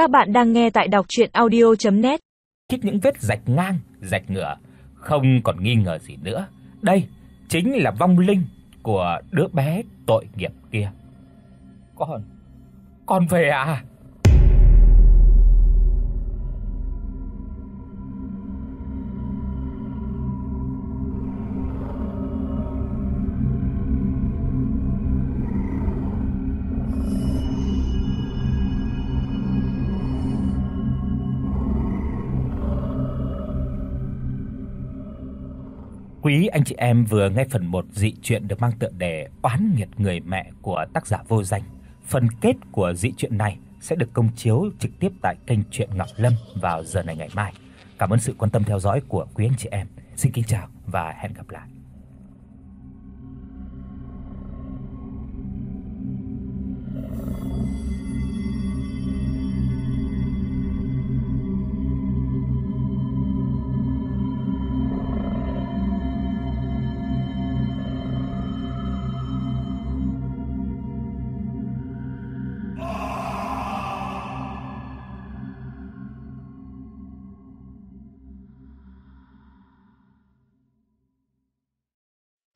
Các bạn đang nghe tại đọc audio net Kít những vết rạch ngang, rạch ngửa, không còn nghi ngờ gì nữa. Đây chính là vong linh của đứa bé tội nghiệp kia. Con, con về à? Quý anh chị em vừa nghe phần 1 dị truyện được mang tựa đề Oán nghiệt người mẹ của tác giả vô danh. Phần kết của dị truyện này sẽ được công chiếu trực tiếp tại kênh truyện Ngọc Lâm vào giờ này ngày mai. Cảm ơn sự quan tâm theo dõi của quý anh chị em. Xin kính chào và hẹn gặp lại.